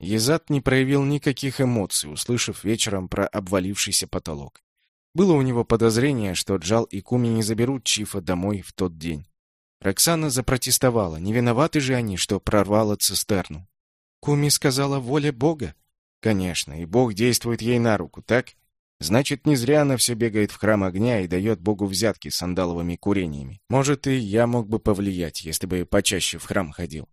Езат не проявил никаких эмоций, услышав вечером про обвалившийся потолок. Было у него подозрение, что Джал и Куми не заберут Чифа домой в тот день. Роксана запротестовала. Не виноваты же они, что прорвало цистерну. Куми сказала «воля Бога». Конечно, и Бог действует ей на руку, так? Значит, не зря она все бегает в храм огня и дает Богу взятки сандаловыми курениями. Может, и я мог бы повлиять, если бы почаще в храм ходил.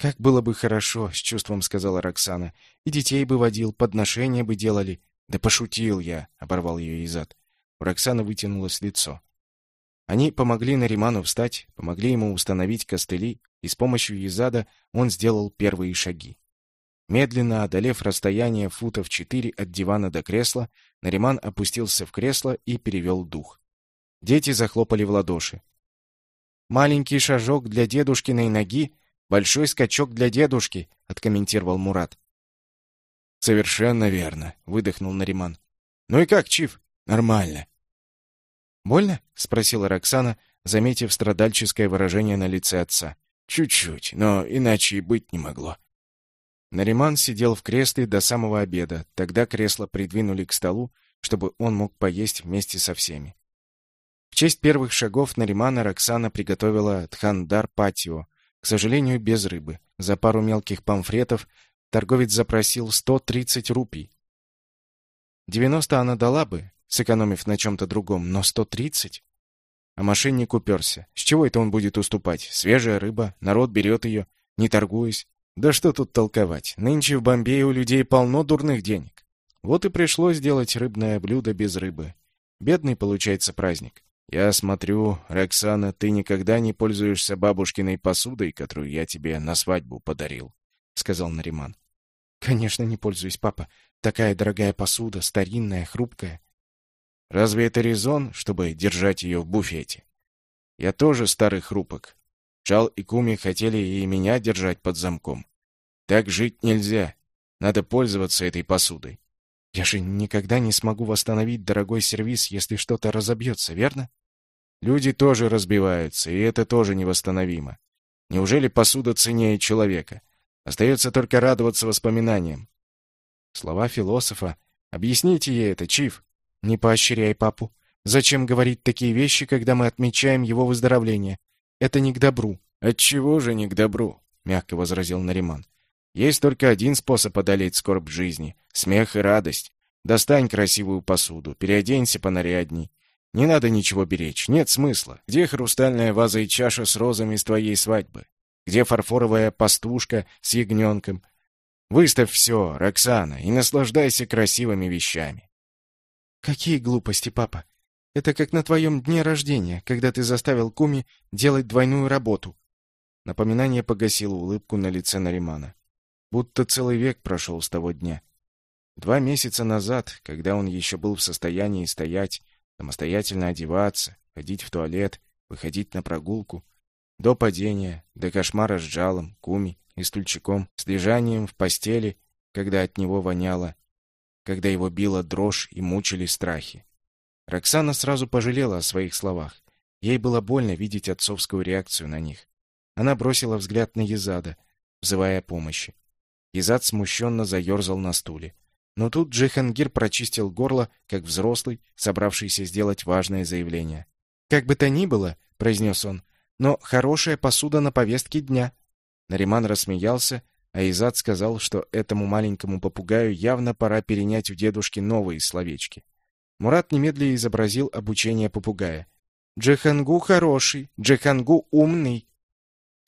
«Как было бы хорошо», — с чувством сказала Роксана. «И детей бы водил, подношения бы делали». «Да пошутил я», — оборвал ее Изад. У Роксаны вытянулось лицо. Они помогли Нариману встать, помогли ему установить костыли, и с помощью Изада он сделал первые шаги. Медленно одолев расстояние футов четыре от дивана до кресла, Нариман опустился в кресло и перевел дух. Дети захлопали в ладоши. «Маленький шажок для дедушкиной ноги, большой скачок для дедушки», — откомментировал Мурат. «Совершенно верно», — выдохнул Нариман. «Ну и как, Чиф?» «Нормально». «Больно?» — спросила Роксана, заметив страдальческое выражение на лице отца. «Чуть-чуть, но иначе и быть не могло», Нариман сидел в кресле до самого обеда. Тогда кресло придвинули к столу, чтобы он мог поесть вместе со всеми. В честь первых шагов Наримана Роксана приготовила тхандар патио, к сожалению, без рыбы. За пару мелких памфретов торговец запросил 130 рупий. 90 она дала бы, сэкономив на чем-то другом, но 130? А мошенник уперся. С чего это он будет уступать? Свежая рыба, народ берет ее, не торгуясь. Да что тут толковать? Нынче в Бомбее у людей полно дурных денег. Вот и пришлось сделать рыбное блюдо без рыбы. Бедный получается праздник. Я смотрю, Роксана, ты никогда не пользуешься бабушкиной посудой, которую я тебе на свадьбу подарил, сказал Нариман. Конечно, не пользуюсь, папа. Такая дорогая посуда, старинная, хрупкая. Разве это резон, чтобы держать ее в буфете? Я тоже старый хрупок. Чал и Куми хотели и меня держать под замком. Так жить нельзя. Надо пользоваться этой посудой. Я же никогда не смогу восстановить дорогой сервиз, если что-то разобьется, верно? Люди тоже разбиваются, и это тоже невосстановимо. Неужели посуда ценнее человека? Остается только радоваться воспоминаниям. Слова философа. Объясните ей это, Чиф. Не поощряй папу. Зачем говорить такие вещи, когда мы отмечаем его выздоровление? Это не к добру. Отчего же не к добру? Мягко возразил Нариман. Есть только один способ одолеть скорбь жизни — смех и радость. Достань красивую посуду, переоденься понарядней. Не надо ничего беречь, нет смысла. Где хрустальная ваза и чаша с розами с твоей свадьбы? Где фарфоровая пастушка с ягненком? Выставь все, Роксана, и наслаждайся красивыми вещами. Какие глупости, папа. Это как на твоем дне рождения, когда ты заставил Куми делать двойную работу. Напоминание погасило улыбку на лице Наримана. Будто целый век прошел с того дня. Два месяца назад, когда он еще был в состоянии стоять, самостоятельно одеваться, ходить в туалет, выходить на прогулку, до падения, до кошмара с жалом, куми и стульчиком, с лежанием в постели, когда от него воняло, когда его била дрожь и мучили страхи. Роксана сразу пожалела о своих словах. Ей было больно видеть отцовскую реакцию на них. Она бросила взгляд на Езада, взывая о помощи. Изад смущенно заерзал на стуле. Но тут Джихангир прочистил горло, как взрослый, собравшийся сделать важное заявление. «Как бы то ни было», — произнес он, — «но хорошая посуда на повестке дня». Нариман рассмеялся, а Изад сказал, что этому маленькому попугаю явно пора перенять у дедушки новые словечки. Мурат немедленно изобразил обучение попугая. «Джихангу хороший, Джихангу умный,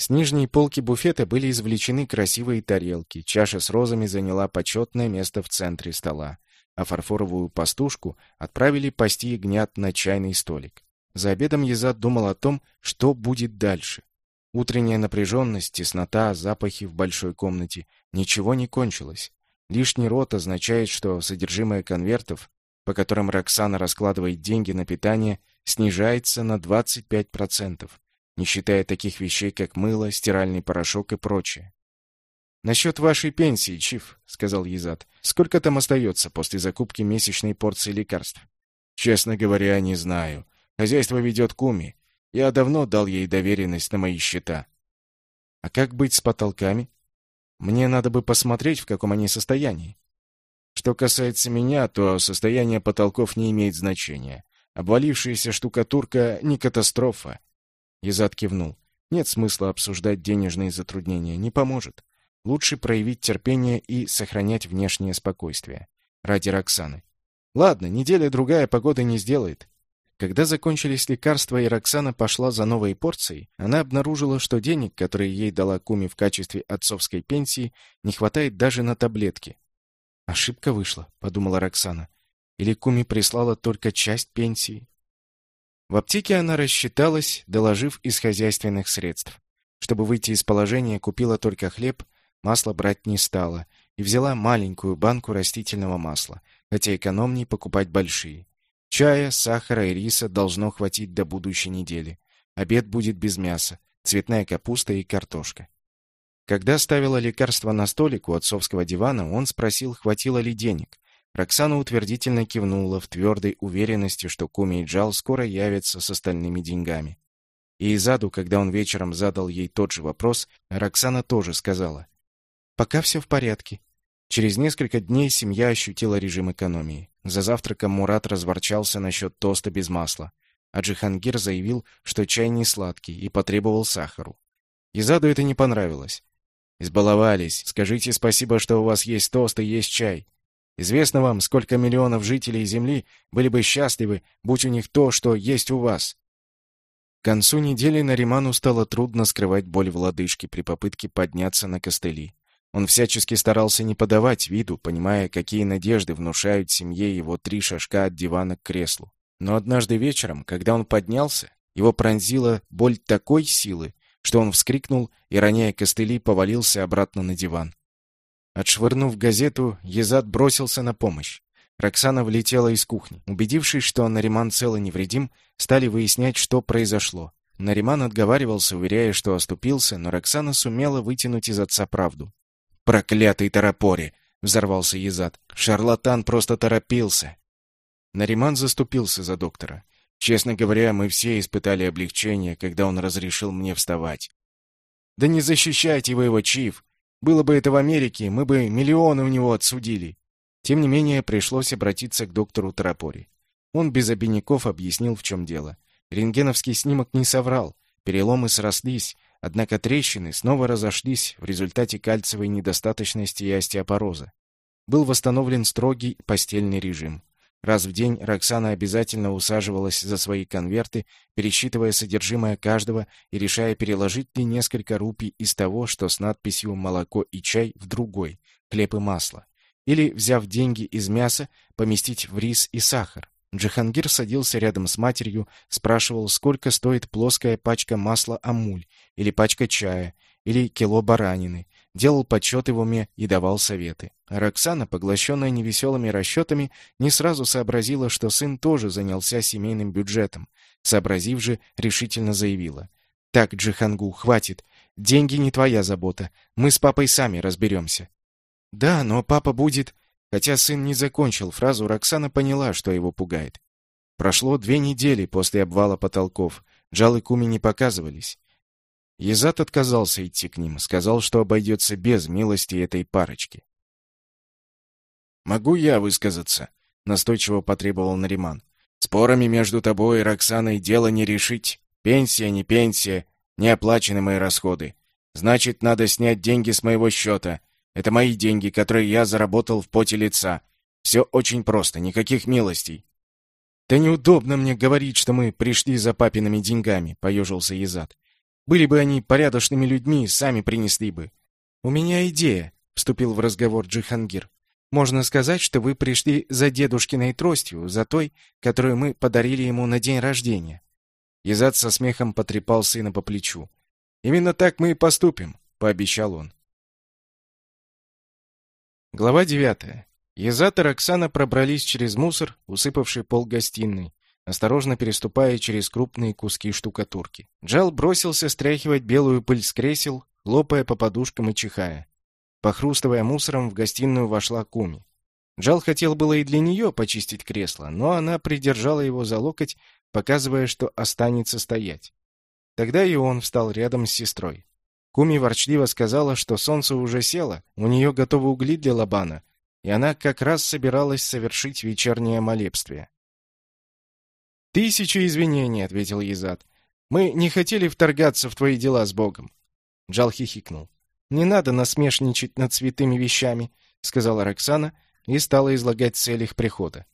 с нижней полки буфета были извлечены красивые тарелки, чаша с розами заняла почетное место в центре стола, а фарфоровую пастушку отправили пасти ягнят на чайный столик. За обедом Езад думал о том, что будет дальше. Утренняя напряженность, теснота, запахи в большой комнате — ничего не кончилось. Лишний рот означает, что содержимое конвертов, по которым Роксана раскладывает деньги на питание, снижается на 25% не считая таких вещей, как мыло, стиральный порошок и прочее. «Насчет вашей пенсии, Чиф», — сказал Езад. «Сколько там остается после закупки месячной порции лекарств?» «Честно говоря, не знаю. Хозяйство ведет Куми. Я давно дал ей доверенность на мои счета». «А как быть с потолками?» Мне надо бы посмотреть, в каком они состоянии. Что касается меня, то состояние потолков не имеет значения. Обвалившаяся штукатурка — не катастрофа. Изад кивнул. Нет смысла обсуждать денежные затруднения, не поможет. Лучше проявить терпение и сохранять внешнее спокойствие. Ради Роксаны. Ладно, неделя-другая погоды не сделает. Когда закончились лекарства и Роксана пошла за новой порцией, она обнаружила, что денег, которые ей дала Куми в качестве отцовской пенсии, не хватает даже на таблетки. «Ошибка вышла», — подумала Роксана. «Или Куми прислала только часть пенсии?» В аптеке она рассчиталась, доложив из хозяйственных средств. Чтобы выйти из положения, купила только хлеб, масло брать не стала и взяла маленькую банку растительного масла, хотя экономней покупать большие. Чая, сахара и риса должно хватить до будущей недели. Обед будет без мяса, цветная капуста и картошка. Когда ставила лекарство на столик у отцовского дивана, он спросил, хватило ли денег. Роксана утвердительно кивнула в твердой уверенности, что Куми и Джал скоро явятся с остальными деньгами. И Изаду, когда он вечером задал ей тот же вопрос, Роксана тоже сказала. «Пока все в порядке». Через несколько дней семья ощутила режим экономии. За завтраком Мурат разворчался насчет тоста без масла, а Джихангир заявил, что чай не сладкий и потребовал сахару. Изаду это не понравилось. «Избаловались. Скажите спасибо, что у вас есть тост и есть чай. Известно вам, сколько миллионов жителей Земли были бы счастливы, будь у них то, что есть у вас». К концу недели Нариману стало трудно скрывать боль в лодыжке при попытке подняться на костыли. Он всячески старался не подавать виду, понимая, какие надежды внушают семье его три шажка от дивана к креслу. Но однажды вечером, когда он поднялся, его пронзила боль такой силы, что он вскрикнул и, роняя костыли, повалился обратно на диван. Отшвырнув газету, Езад бросился на помощь. Роксана влетела из кухни. Убедившись, что Нариман цел и невредим, стали выяснять, что произошло. Нариман отговаривался, уверяя, что оступился, но Роксана сумела вытянуть из отца правду. «Проклятый Тарапори!» — взорвался Езад. «Шарлатан просто торопился!» Нариман заступился за доктора. Честно говоря, мы все испытали облегчение, когда он разрешил мне вставать. «Да не защищайте вы его, Чиф! Было бы это в Америке, мы бы миллионы у него отсудили. Тем не менее, пришлось обратиться к доктору Тарапори. Он без обиняков объяснил, в чем дело. Рентгеновский снимок не соврал. Переломы срослись, однако трещины снова разошлись в результате кальциевой недостаточности и остеопороза. Был восстановлен строгий постельный режим. Раз в день Роксана обязательно усаживалась за свои конверты, пересчитывая содержимое каждого и решая, переложить ли несколько рупий из того, что с надписью «молоко и чай» в другой «хлеб и масло». Или, взяв деньги из мяса, поместить в рис и сахар. Джихангир садился рядом с матерью, спрашивал, сколько стоит плоская пачка масла амуль, или пачка чая, или кило баранины, делал подсчеты в уме и давал советы. Роксана, поглощенная невеселыми расчетами, не сразу сообразила, что сын тоже занялся семейным бюджетом. Сообразив же, решительно заявила. «Так, Джихангу, хватит. Деньги не твоя забота. Мы с папой сами разберемся». «Да, но папа будет...» Хотя сын не закончил фразу, Роксана поняла, что его пугает. Прошло две недели после обвала потолков. Джал и Куми не показывались. Езат отказался идти к ним, сказал, что обойдется без милости этой парочки. «Могу я высказаться?» — настойчиво потребовал Нариман. «Спорами между тобой и Роксаной дело не решить. Пенсия, не пенсия, не оплачены мои расходы. Значит, надо снять деньги с моего счета. Это мои деньги, которые я заработал в поте лица. Все очень просто, никаких милостей». «Да неудобно мне говорить, что мы пришли за папиными деньгами», — поежился Езад. Были бы они порядочными людьми, сами принесли бы. У меня идея, вступил в разговор Джихангир. Можно сказать, что вы пришли за дедушкиной тростью, за той, которую мы подарили ему на день рождения. Язад со смехом потрепал сына по плечу. Именно так мы и поступим, пообещал он. Глава девятая. Язат и Роксана пробрались через мусор, усыпавший пол гостиной, осторожно переступая через крупные куски штукатурки. Джал бросился стряхивать белую пыль с кресел, лопая по подушкам и чихая. Похрустывая мусором, в гостиную вошла Куми. Джал хотел было и для нее почистить кресло, но она придержала его за локоть, показывая, что останется стоять. Тогда и он встал рядом с сестрой. Куми ворчливо сказала, что солнце уже село, у нее готовы угли для Лабана, и она как раз собиралась совершить вечернее молебствие. «Тысячи извинений», — ответил Езад. «Мы не хотели вторгаться в твои дела с Богом». Джал хихикнул. «Не надо насмешничать над святыми вещами», — сказала Роксана и стала излагать цель их прихода.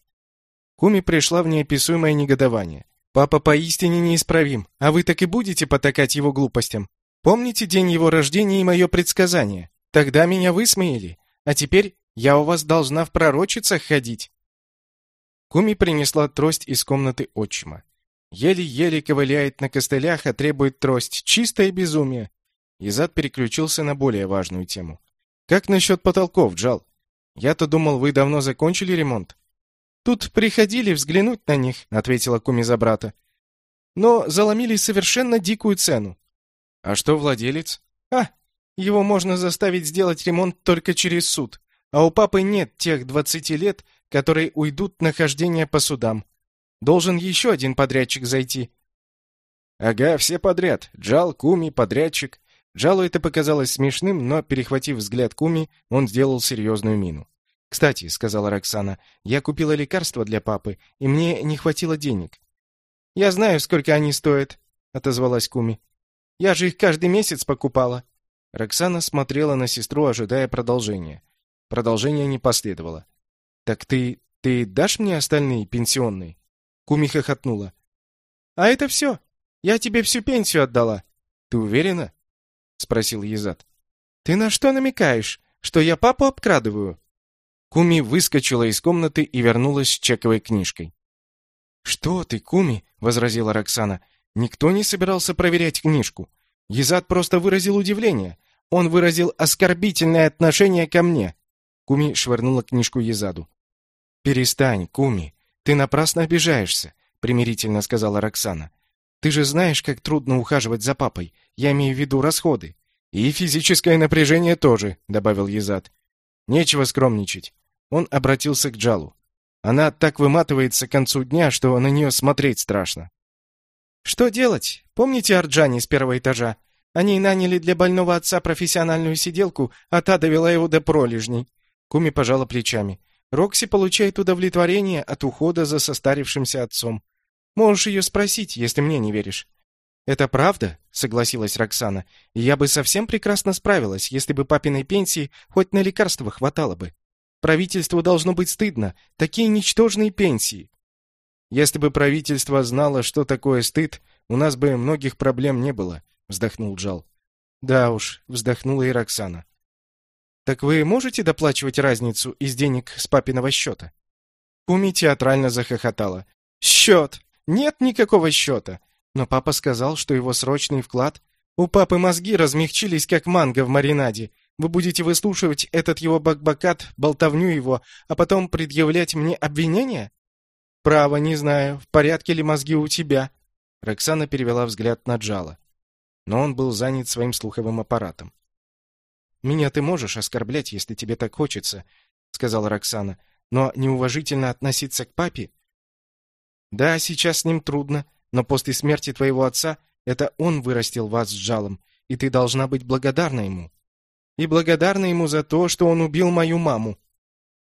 Куми пришла в неописуемое негодование. «Папа поистине неисправим, а вы так и будете потакать его глупостям. Помните день его рождения и мое предсказание? Тогда меня высмеяли, а теперь я у вас должна в пророчицах ходить». Куми принесла трость из комнаты отчима. Еле-еле ковыляет на костылях, а требует трость. Чистое безумие. Изад переключился на более важную тему. «Как насчет потолков, Джал? Я-то думал, вы давно закончили ремонт». «Тут приходили взглянуть на них», — ответила Куми за брата. «Но заломили совершенно дикую цену». «А что владелец?» «А, его можно заставить сделать ремонт только через суд. А у папы нет тех двадцати лет, которые уйдут на хождение по судам. Должен еще один подрядчик зайти». «Ага, все подряд. Джал, Куми, подрядчик. Джалу это показалось смешным, но, перехватив взгляд Куми, он сделал серьезную мину. «Кстати», — сказала Роксана, — «я купила лекарства для папы, и мне не хватило денег». «Я знаю, сколько они стоят», — отозвалась Куми. «Я же их каждый месяц покупала». Роксана смотрела на сестру, ожидая продолжения. Продолжения не последовало. «Так ты... ты дашь мне остальные пенсионные?» Куми хохотнула. «А это все. Я тебе всю пенсию отдала». «Ты уверена?» — спросил Езад. «Ты на что намекаешь? Что я папу обкрадываю?» Куми выскочила из комнаты и вернулась с чековой книжкой. «Что ты, Куми?» — возразила Роксана. «Никто не собирался проверять книжку. Езад просто выразил удивление. Он выразил оскорбительное отношение ко мне». Куми швырнула книжку Езаду. «Перестань, Куми. Ты напрасно обижаешься», — примирительно сказала Роксана. Ты же знаешь, как трудно ухаживать за папой. Я имею в виду расходы. И физическое напряжение тоже, добавил Езад. Нечего скромничать. Он обратился к Джалу. Она так выматывается к концу дня, что на нее смотреть страшно. Что делать? Помните Арджани с первого этажа? Они наняли для больного отца профессиональную сиделку, а та довела его до пролежней. Куми пожала плечами. Рокси получает удовлетворение от ухода за состарившимся отцом. Можешь ее спросить, если мне не веришь». «Это правда?» — согласилась Роксана. «Я бы совсем прекрасно справилась, если бы папиной пенсии хоть на лекарства хватало бы. Правительству должно быть стыдно. Такие ничтожные пенсии». «Если бы правительство знало, что такое стыд, у нас бы многих проблем не было», — вздохнул Джал. «Да уж», — вздохнула и Роксана. «Так вы можете доплачивать разницу из денег с папиного счета?» Куми театрально захохотала. «Счет! Нет никакого счета. Но папа сказал, что его срочный вклад... У папы мозги размягчились, как манго в маринаде. Вы будете выслушивать этот его бакбакат, болтовню его, а потом предъявлять мне обвинения? Право, не знаю, в порядке ли мозги у тебя. Роксана перевела взгляд на Джала. Но он был занят своим слуховым аппаратом. «Меня ты можешь оскорблять, если тебе так хочется», — сказала Роксана. «Но неуважительно относиться к папе да, сейчас с ним трудно, но после смерти твоего отца это он вырастил вас с жалом, и ты должна быть благодарна ему. И благодарна ему за то, что он убил мою маму.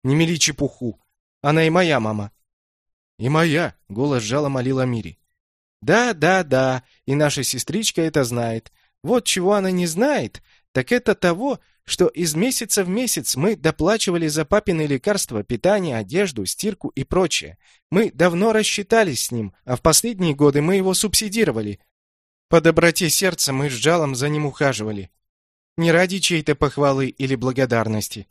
Не мели чепуху. Она и моя мама. И моя, голос жала молила Мири. Да, да, да, и наша сестричка это знает. Вот чего она не знает, так это того, что из месяца в месяц мы доплачивали за папины лекарства, питание, одежду, стирку и прочее. Мы давно рассчитались с ним, а в последние годы мы его субсидировали. По доброте сердца мы с жалом за ним ухаживали. Не ради чьей-то похвалы или благодарности.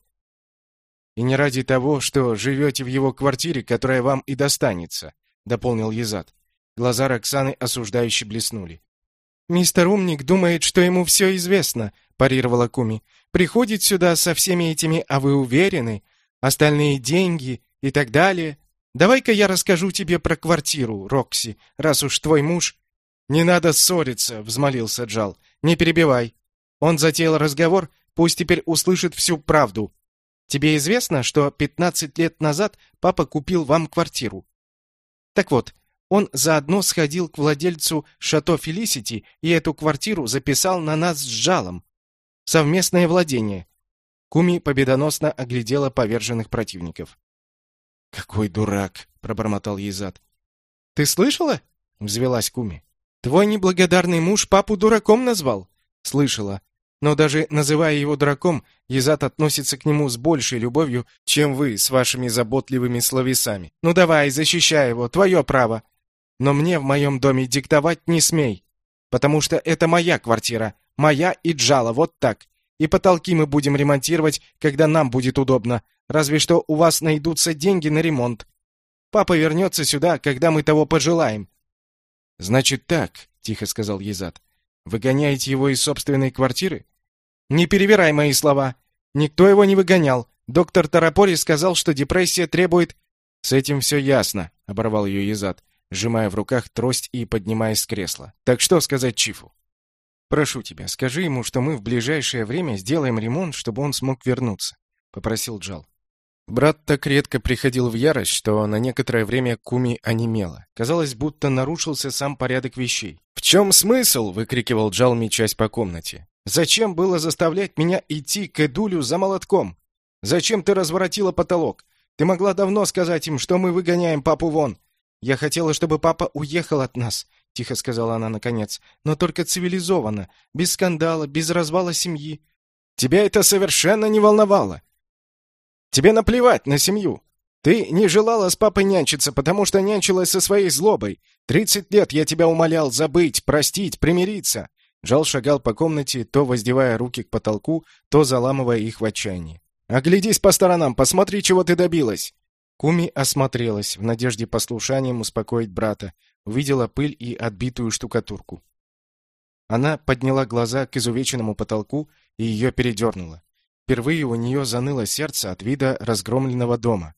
И не ради того, что живете в его квартире, которая вам и достанется, дополнил Езад. Глаза Роксаны осуждающе блеснули. Мистер Умник думает, что ему все известно, парировала Куми. Приходит сюда со всеми этими «а вы уверены?», остальные деньги и так далее. Давай-ка я расскажу тебе про квартиру, Рокси, раз уж твой муж... Не надо ссориться, взмолился Джал. Не перебивай. Он затеял разговор, пусть теперь услышит всю правду. Тебе известно, что 15 лет назад папа купил вам квартиру? Так вот, он заодно сходил к владельцу Шато Фелисити и эту квартиру записал на нас с жалом. Совместное владение. Куми победоносно оглядела поверженных противников. Какой дурак, пробормотал Езад. Ты слышала? взвелась Куми. Твой неблагодарный муж папу дураком назвал. Слышала. Но даже называя его дураком, Езад относится к нему с большей любовью, чем вы с вашими заботливыми словесами. Ну давай, защищай его, твое право. Но мне в моем доме диктовать не смей, потому что это моя квартира, моя и Джала, вот так. И потолки мы будем ремонтировать, когда нам будет удобно. Разве что у вас найдутся деньги на ремонт. Папа вернется сюда, когда мы того пожелаем. Значит так, тихо сказал Езад. Выгоняете его из собственной квартиры? Не перевирай мои слова. Никто его не выгонял. Доктор Тарапори сказал, что депрессия требует С этим все ясно, оборвал ее Езад, сжимая в руках трость и поднимаясь с кресла. Так что сказать Чифу? Прошу тебя, скажи ему, что мы в ближайшее время сделаем ремонт, чтобы он смог вернуться, попросил Джал. Брат так редко приходил в ярость, что на некоторое время Куми онемела. Казалось, будто нарушился сам порядок вещей. «В чем смысл?» — выкрикивал Джал, мечась по комнате. «Зачем было заставлять меня идти к Эдулю за молотком? Зачем ты разворотила потолок? Ты могла давно сказать им, что мы выгоняем папу вон. Я хотела, чтобы папа уехал от нас тихо сказала она наконец, но только цивилизованно, без скандала, без развала семьи. Тебя это совершенно не волновало. Тебе наплевать на семью. Ты не желала с папой нянчиться, потому что нянчилась со своей злобой. Тридцать лет я тебя умолял забыть, простить, примириться. Джал шагал по комнате, то воздевая руки к потолку, то заламывая их в отчаянии. «Оглядись по сторонам, посмотри, чего ты добилась!» Куми осмотрелась, в надежде послушанием успокоить брата, увидела пыль и отбитую штукатурку. Она подняла глаза к изувеченному потолку и ее передернуло. Впервые у нее заныло сердце от вида разгромленного дома.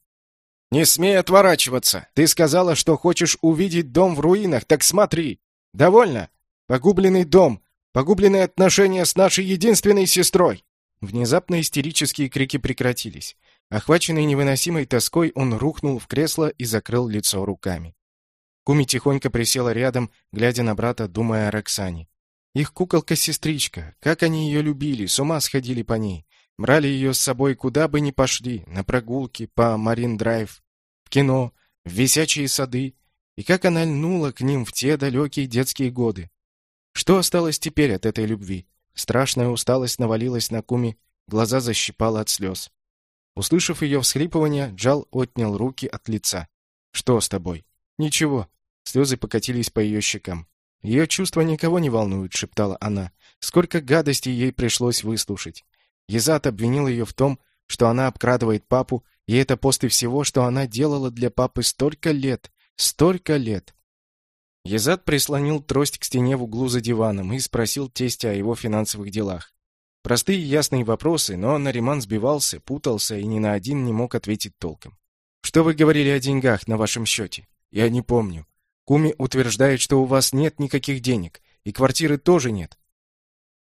«Не смей отворачиваться! Ты сказала, что хочешь увидеть дом в руинах, так смотри! Довольно! Погубленный дом! Погубленные отношения с нашей единственной сестрой!» Внезапно истерические крики прекратились. Охваченный невыносимой тоской, он рухнул в кресло и закрыл лицо руками. Куми тихонько присела рядом, глядя на брата, думая о Роксане. Их куколка-сестричка, как они ее любили, с ума сходили по ней. Брали ее с собой куда бы ни пошли, на прогулки, по Марин-драйв, в кино, в висячие сады. И как она льнула к ним в те далекие детские годы. Что осталось теперь от этой любви? Страшная усталость навалилась на Куми, глаза защипала от слез. Услышав ее всхлипывание, Джал отнял руки от лица. «Что с тобой?» «Ничего. Слезы покатились по ее щекам. «Ее чувства никого не волнуют», — шептала она. «Сколько гадостей ей пришлось выслушать». Езат обвинил ее в том, что она обкрадывает папу, и это после всего, что она делала для папы столько лет, столько лет. Езат прислонил трость к стене в углу за диваном и спросил тестя о его финансовых делах. Простые ясные вопросы, но Нариман сбивался, путался и ни на один не мог ответить толком. «Что вы говорили о деньгах на вашем счете?» «Я не помню. Куми утверждает, что у вас нет никаких денег, и квартиры тоже нет.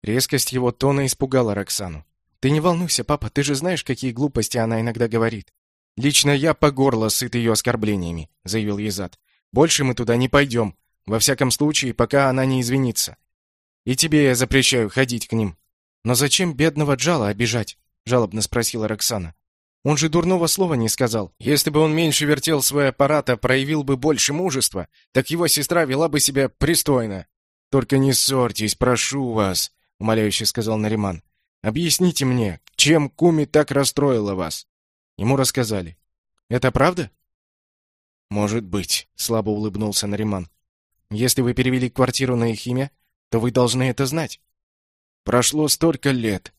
Резкость его тона испугала Роксану. Ты не волнуйся, папа, ты же знаешь, какие глупости она иногда говорит. Лично я по горло сыт ее оскорблениями, заявил Езад. Больше мы туда не пойдем. Во всяком случае, пока она не извинится. И тебе я запрещаю ходить к ним. Но зачем бедного Джала обижать? жалобно спросила Роксана. Он же дурного слова не сказал. Если бы он меньше вертел свой аппарат, а проявил бы больше мужества, так его сестра вела бы себя пристойно. Только не ссорьтесь, прошу вас, умоляюще сказал Нариман. Объясните мне, чем Куми так расстроила вас? Ему рассказали. Это правда? Может быть, слабо улыбнулся Нариман. Если вы перевели квартиру на их имя, то вы должны это знать. Прошло столько лет.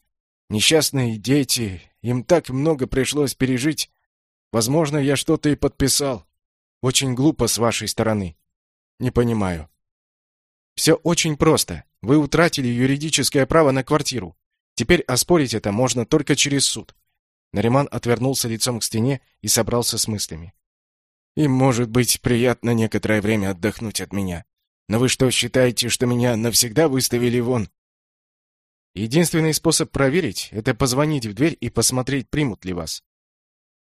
Несчастные дети, им так много пришлось пережить. Возможно, я что-то и подписал. Очень глупо с вашей стороны. Не понимаю. Все очень просто. Вы утратили юридическое право на квартиру. Теперь оспорить это можно только через суд. Нариман отвернулся лицом к стене и собрался с мыслями. Им может быть приятно некоторое время отдохнуть от меня. Но вы что, считаете, что меня навсегда выставили вон? Единственный способ проверить — это позвонить в дверь и посмотреть, примут ли вас.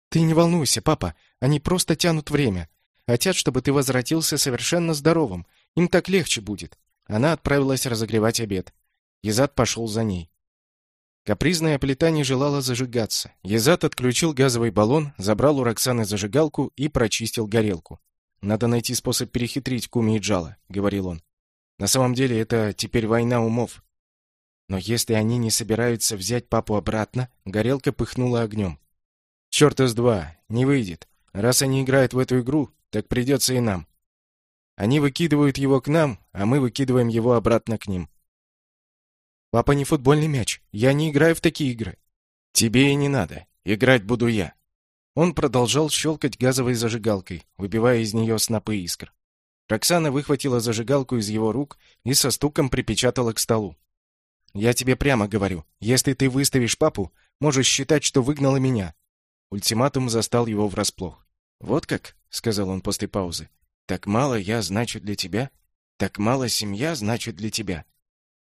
Ты не волнуйся, папа, они просто тянут время. Хотят, чтобы ты возвратился совершенно здоровым. Им так легче будет. Она отправилась разогревать обед. Езад пошел за ней. Капризная плита не желала зажигаться. Езат отключил газовый баллон, забрал у Роксаны зажигалку и прочистил горелку. «Надо найти способ перехитрить Куми и Джала», — говорил он. «На самом деле это теперь война умов». Но если они не собираются взять папу обратно, горелка пыхнула огнем. «Черта с два, не выйдет. Раз они играют в эту игру, так придется и нам. Они выкидывают его к нам, а мы выкидываем его обратно к ним. Папа не футбольный мяч. Я не играю в такие игры. Тебе и не надо. Играть буду я. Он продолжал щелкать газовой зажигалкой, выбивая из нее снопы искр. Роксана выхватила зажигалку из его рук и со стуком припечатала к столу. «Я тебе прямо говорю, если ты выставишь папу, можешь считать, что выгнала меня». Ультиматум застал его врасплох. «Вот как?» — сказал он после паузы. «Так мало я значу для тебя? Так мало семья значит для тебя?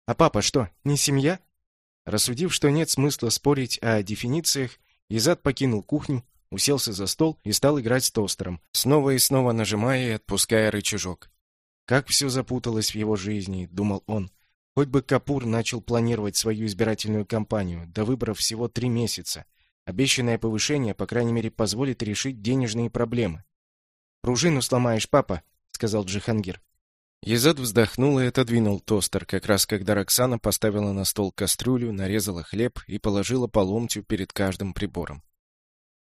А папа что, не семья? Рассудив, что нет смысла спорить о дефинициях, Изад покинул кухню, уселся за стол и стал играть с тостером, снова и снова нажимая и отпуская рычажок. Как все запуталось в его жизни, думал он. Хоть бы Капур начал планировать свою избирательную кампанию, до выборов всего три месяца. Обещанное повышение, по крайней мере, позволит решить денежные проблемы. «Пружину сломаешь, папа», — сказал Джихангир. Езад вздохнул и отодвинул тостер, как раз когда Роксана поставила на стол кастрюлю, нарезала хлеб и положила по ломтю перед каждым прибором.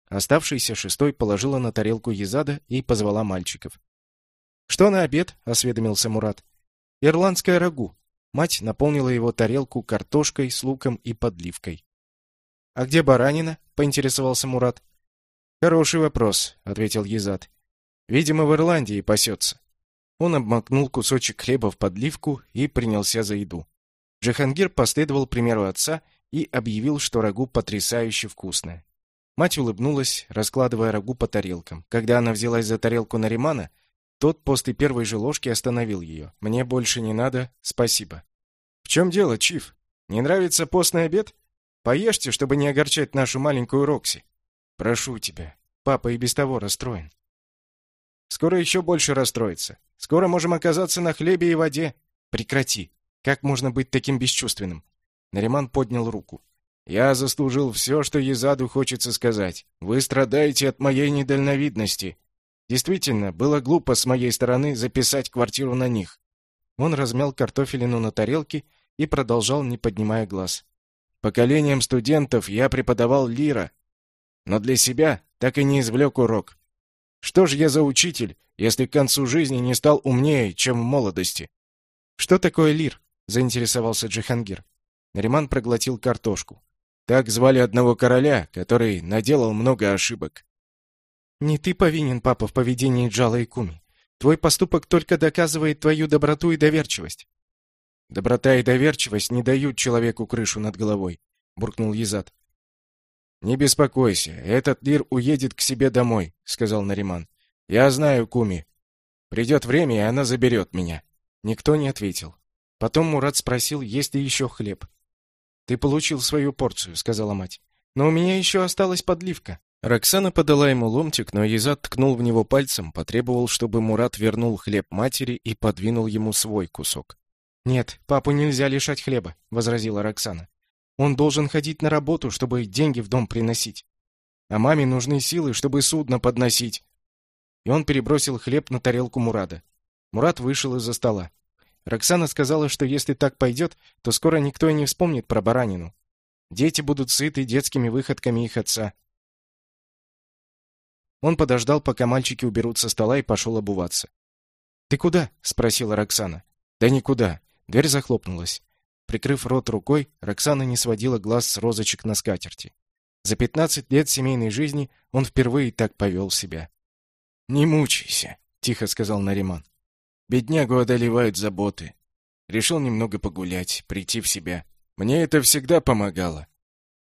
Оставшийся шестой положила на тарелку Езада и позвала мальчиков. «Что на обед?» — осведомился Мурат. «Ирландское рагу». Мать наполнила его тарелку картошкой с луком и подливкой. «А где баранина?» — поинтересовался Мурат. «Хороший вопрос», — ответил Езад. «Видимо, в Ирландии пасется». Он обмакнул кусочек хлеба в подливку и принялся за еду. Джихангир последовал примеру отца и объявил, что рагу потрясающе вкусное. Мать улыбнулась, раскладывая рагу по тарелкам. Когда она взялась за тарелку Наримана, тот после первой же ложки остановил ее. «Мне больше не надо, спасибо». «В чем дело, Чиф? Не нравится постный обед? Поешьте, чтобы не огорчать нашу маленькую Рокси. Прошу тебя. Папа и без того расстроен». «Скоро еще больше расстроится. Скоро можем оказаться на хлебе и воде. Прекрати. Как можно быть таким бесчувственным? Нариман поднял руку. Я заслужил все, что Езаду хочется сказать. Вы страдаете от моей недальновидности. Действительно, было глупо с моей стороны записать квартиру на них. Он размял картофелину на тарелке и продолжал, не поднимая глаз. Поколением студентов я преподавал лира, но для себя так и не извлек урок. Что ж я за учитель, если к концу жизни не стал умнее, чем в молодости. Что такое лир? заинтересовался Джихангир. Нариман проглотил картошку. Так звали одного короля, который наделал много ошибок. Не ты повинен, папа, в поведении Джала и Куми. Твой поступок только доказывает твою доброту и доверчивость. Доброта и доверчивость не дают человеку крышу над головой, буркнул Езад. Не беспокойся, этот лир уедет к себе домой, сказал Нариман. Я знаю Куми. Придет время, и она заберет меня. Никто не ответил. Потом Мурат спросил, есть ли еще хлеб. Ты получил свою порцию, сказала мать. Но у меня еще осталась подливка. Роксана подала ему ломтик, но Езад ткнул в него пальцем, потребовал, чтобы Мурат вернул хлеб матери и подвинул ему свой кусок. «Нет, папу нельзя лишать хлеба», — возразила Роксана. «Он должен ходить на работу, чтобы деньги в дом приносить. А маме нужны силы, чтобы судно подносить и он перебросил хлеб на тарелку Мурада. Мурат вышел из-за стола. Роксана сказала, что если так пойдет, то скоро никто и не вспомнит про баранину. Дети будут сыты детскими выходками их отца. Он подождал, пока мальчики уберут со стола и пошел обуваться. «Ты куда?» — спросила Роксана. «Да никуда». Дверь захлопнулась. Прикрыв рот рукой, Роксана не сводила глаз с розочек на скатерти. За пятнадцать лет семейной жизни он впервые так повел себя. «Не мучайся», — тихо сказал Нариман. «Беднягу одолевают заботы. Решил немного погулять, прийти в себя. Мне это всегда помогало».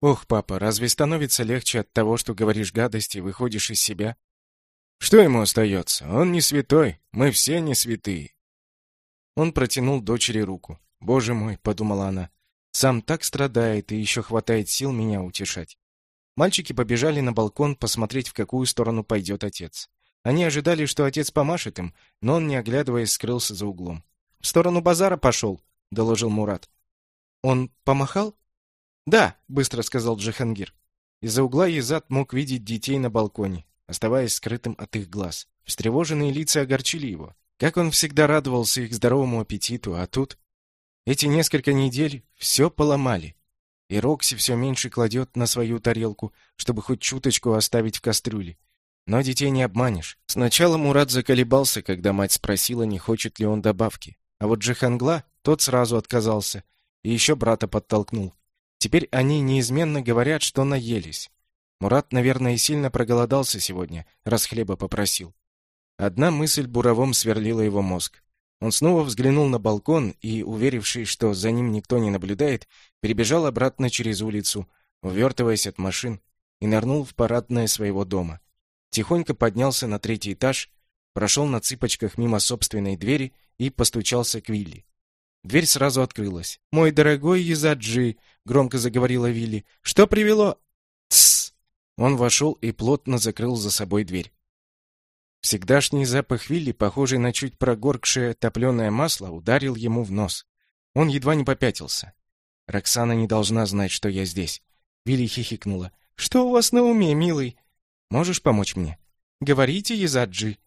«Ох, папа, разве становится легче от того, что говоришь гадости, выходишь из себя?» «Что ему остается? Он не святой. Мы все не святые». Он протянул дочери руку. «Боже мой», — подумала она, — «сам так страдает и еще хватает сил меня утешать». Мальчики побежали на балкон посмотреть, в какую сторону пойдет отец. Они ожидали, что отец помашет им, но он, не оглядываясь, скрылся за углом. «В сторону базара пошел», — доложил Мурат. «Он помахал?» «Да», — быстро сказал Джахангир. Из-за угла Езад мог видеть детей на балконе, оставаясь скрытым от их глаз. Встревоженные лица огорчили его. Как он всегда радовался их здоровому аппетиту, а тут... Эти несколько недель все поломали. И Рокси все меньше кладет на свою тарелку, чтобы хоть чуточку оставить в кастрюле. Но детей не обманешь. Сначала Мурат заколебался, когда мать спросила, не хочет ли он добавки. А вот Джихангла, тот сразу отказался. И еще брата подтолкнул. Теперь они неизменно говорят, что наелись. Мурат, наверное, и сильно проголодался сегодня, раз хлеба попросил. Одна мысль буровом сверлила его мозг. Он снова взглянул на балкон и, уверившись, что за ним никто не наблюдает, перебежал обратно через улицу, увертываясь от машин, и нырнул в парадное своего дома. Тихонько поднялся на третий этаж, прошел на цыпочках мимо собственной двери и постучался к Вилли. Дверь сразу открылась. «Мой дорогой Езаджи», — громко заговорила Вилли, — «что привело...» «Тссс!» Он вошел и плотно закрыл за собой дверь. Всегдашний запах Вилли, похожий на чуть прогоркшее топленое масло, ударил ему в нос. Он едва не попятился. «Роксана не должна знать, что я здесь». Вилли хихикнула. «Что у вас на уме, милый?» «Можешь помочь мне?» «Говорите, Езаджи».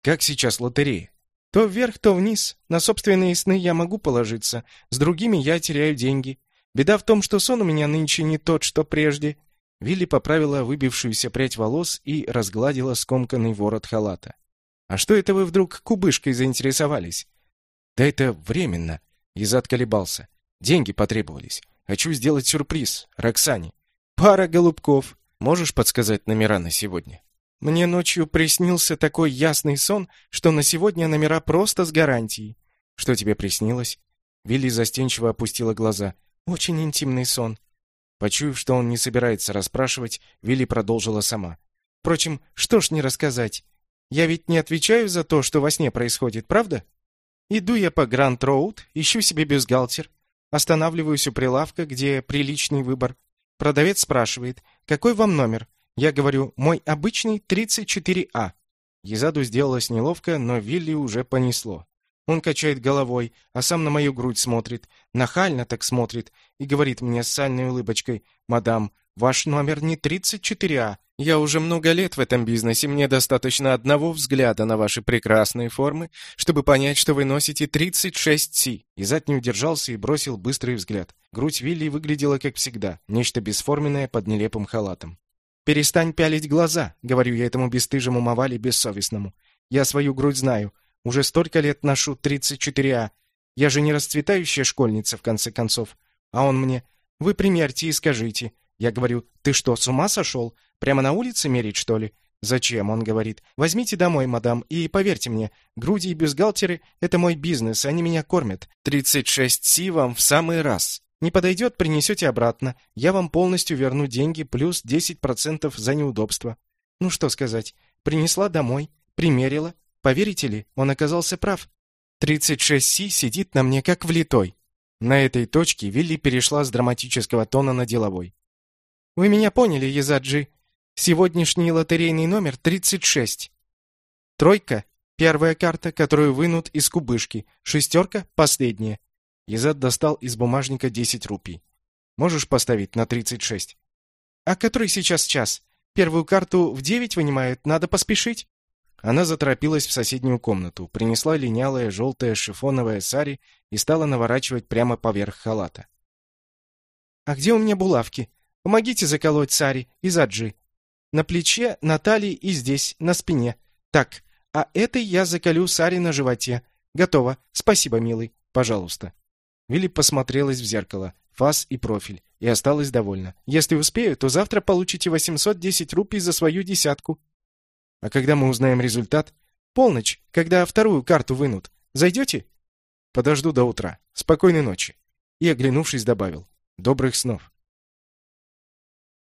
«Как сейчас лотерея?» То вверх, то вниз. На собственные сны я могу положиться, с другими я теряю деньги. Беда в том, что сон у меня нынче не тот, что прежде. Вилли поправила выбившуюся прядь волос и разгладила скомканный ворот халата. А что это вы вдруг кубышкой заинтересовались? Да это временно. Изад колебался. Деньги потребовались. Хочу сделать сюрприз Роксане. Пара голубков. Можешь подсказать номера на сегодня? Мне ночью приснился такой ясный сон, что на сегодня номера просто с гарантией. Что тебе приснилось? Вилли застенчиво опустила глаза. Очень интимный сон. Почуяв, что он не собирается расспрашивать, Вилли продолжила сама. Впрочем, что ж не рассказать? Я ведь не отвечаю за то, что во сне происходит, правда? Иду я по Гранд-Роуд, ищу себе бюстгальтер, останавливаюсь у прилавка, где приличный выбор. Продавец спрашивает, какой вам номер? Я говорю, мой обычный 34А. Езаду сделалось неловко, но Вилли уже понесло. Он качает головой, а сам на мою грудь смотрит, нахально так смотрит, и говорит мне с сальной улыбочкой, «Мадам, ваш номер не 34А. Я уже много лет в этом бизнесе, мне достаточно одного взгляда на ваши прекрасные формы, чтобы понять, что вы носите 36Си». Изад не удержался и бросил быстрый взгляд. Грудь Вилли выглядела как всегда, нечто бесформенное под нелепым халатом. «Перестань пялить глаза», — говорю я этому бесстыжему Мавали бессовестному. «Я свою грудь знаю. Уже столько лет ношу 34А. Я же не расцветающая школьница, в конце концов. А он мне, вы примерьте и скажите. Я говорю, ты что, с ума сошел? Прямо на улице мерить, что ли? Зачем? Он говорит, возьмите домой, мадам, и поверьте мне, груди и бюстгальтеры — это мой бизнес, они меня кормят. 36 си вам в самый раз. Не подойдет, принесете обратно. Я вам полностью верну деньги плюс 10% за неудобство. Ну что сказать, принесла домой, примерила. Поверите ли, он оказался прав. 36Си сидит на мне как влитой. На этой точке Вилли перешла с драматического тона на деловой. Вы меня поняли, Езаджи. Сегодняшний лотерейный номер 36. Тройка — первая карта, которую вынут из кубышки. Шестерка — последняя. Езад достал из бумажника 10 рупий. Можешь поставить на 36? А который сейчас час? Первую карту в 9 вынимают, надо поспешить. Она заторопилась в соседнюю комнату, принесла линялое желтое шифоновое сари и стала наворачивать прямо поверх халата. А где у меня булавки? Помогите заколоть сари из аджи. На плече, на талии и здесь, на спине. Так, а этой я заколю сари на животе. Готово. Спасибо, милый. Пожалуйста. Вилли посмотрелась в зеркало, фас и профиль, и осталась довольна. «Если успею, то завтра получите 810 рупий за свою десятку». «А когда мы узнаем результат?» «Полночь, когда вторую карту вынут. Зайдете?» «Подожду до утра. Спокойной ночи». И, оглянувшись, добавил. «Добрых снов».